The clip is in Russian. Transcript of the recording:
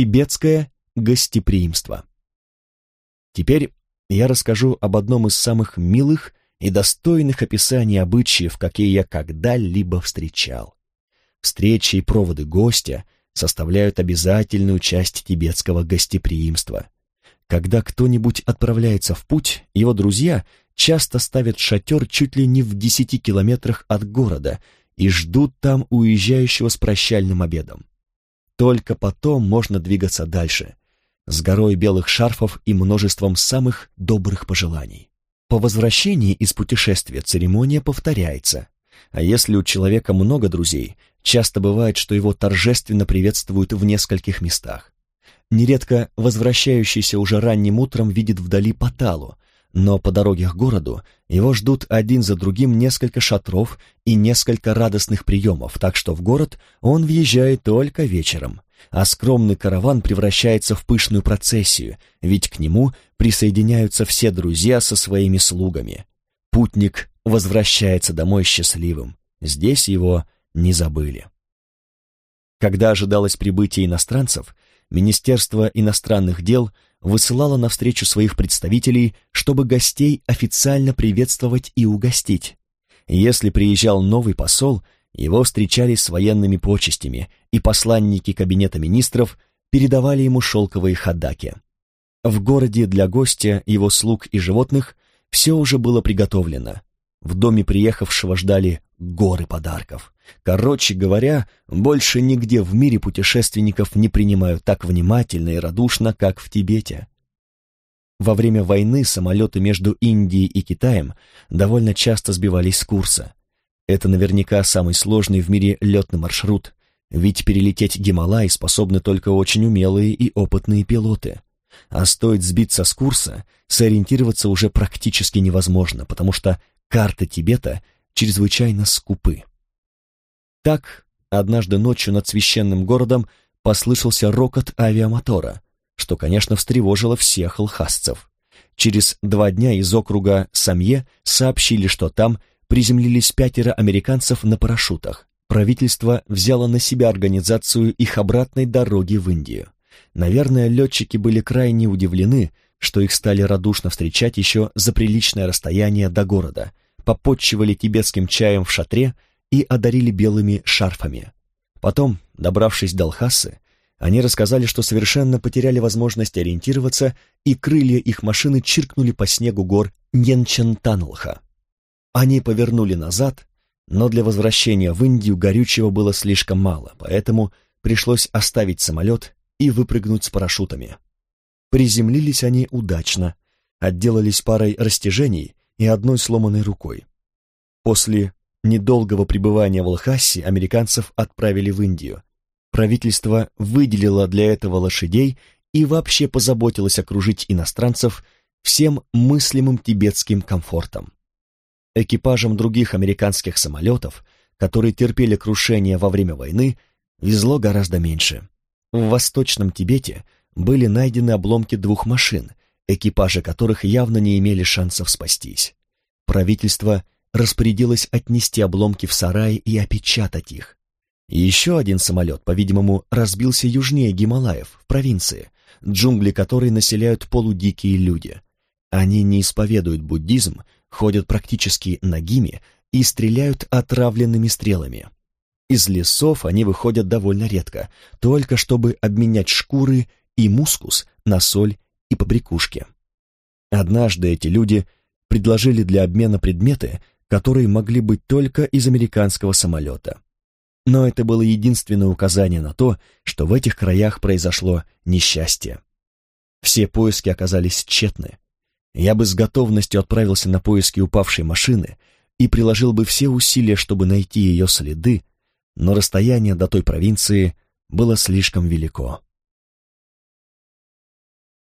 Тибетское гостеприимство. Теперь я расскажу об одном из самых милых и достойных описаний обычаев, какие я когда-либо встречал. Встречи и проводы гостя составляют обязательную часть тибетского гостеприимства. Когда кто-нибудь отправляется в путь, его друзья часто ставят шатер чуть ли не в десяти километрах от города и ждут там уезжающего с прощальным обедом. Только потом можно двигаться дальше, с горой белых шарфов и множеством самых добрых пожеланий. По возвращении из путешествия церемония повторяется, а если у человека много друзей, часто бывает, что его торжественно приветствуют в нескольких местах. Нередко возвращающийся уже ранним утром видит вдали Паталу, но по дороге к городу его ждут один за другим несколько шатров и несколько радостных приемов, так что в город он въезжает только вечером, а скромный караван превращается в пышную процессию, ведь к нему присоединяются все друзья со своими слугами. Путник возвращается домой счастливым, здесь его не забыли. Когда ожидалось прибытие иностранцев, Министерство иностранных дел – высылала навстречу своих представителей, чтобы гостей официально приветствовать и угостить. Если приезжал новый посол, его встречали с военными почестями, и посланники кабинета министров передавали ему шелковые хадаки. В городе для гостя, его слуг и животных все уже было приготовлено. В доме приехавшего ждали горы подарков. Короче говоря, больше нигде в мире путешественников не принимают так внимательно и радушно, как в Тибете. Во время войны самолеты между Индией и Китаем довольно часто сбивались с курса. Это наверняка самый сложный в мире летный маршрут, ведь перелететь Гималай способны только очень умелые и опытные пилоты. А стоит сбиться с курса, сориентироваться уже практически невозможно, потому что карты Тибета чрезвычайно скупы. Так, однажды ночью над священным городом послышался рокот авиамотора, что, конечно, встревожило всех лхасцев. Через два дня из округа Самье сообщили, что там приземлились пятеро американцев на парашютах. Правительство взяло на себя организацию их обратной дороги в Индию. Наверное, летчики были крайне удивлены, что их стали радушно встречать еще за приличное расстояние до города, попотчевали тибетским чаем в шатре и одарили белыми шарфами. Потом, добравшись до Лхасы, они рассказали, что совершенно потеряли возможность ориентироваться, и крылья их машины чиркнули по снегу гор Ньенчентанлха. Они повернули назад, но для возвращения в Индию горючего было слишком мало, поэтому пришлось оставить самолет и выпрыгнуть с парашютами. Приземлились они удачно, отделались парой растяжений и одной сломанной рукой. После недолгого пребывания в Лхасе американцев отправили в Индию. Правительство выделило для этого лошадей и вообще позаботилось окружить иностранцев всем мыслимым тибетским комфортом. Экипажам других американских самолетов, которые терпели крушение во время войны, везло гораздо меньше. В Восточном Тибете были найдены обломки двух машин, экипажи которых явно не имели шансов спастись. Правительство распорядилось отнести обломки в сарай и опечатать их. Еще один самолет, по-видимому, разбился южнее Гималаев, в провинции, джунгли которой населяют полудикие люди. Они не исповедуют буддизм, ходят практически нагими и стреляют отравленными стрелами. Из лесов они выходят довольно редко, только чтобы обменять шкуры и мускус на соль и побрякушки. Однажды эти люди предложили для обмена предметы, которые могли быть только из американского самолета. Но это было единственное указание на то, что в этих краях произошло несчастье. Все поиски оказались тщетны. Я бы с готовностью отправился на поиски упавшей машины и приложил бы все усилия, чтобы найти ее следы, но расстояние до той провинции было слишком велико.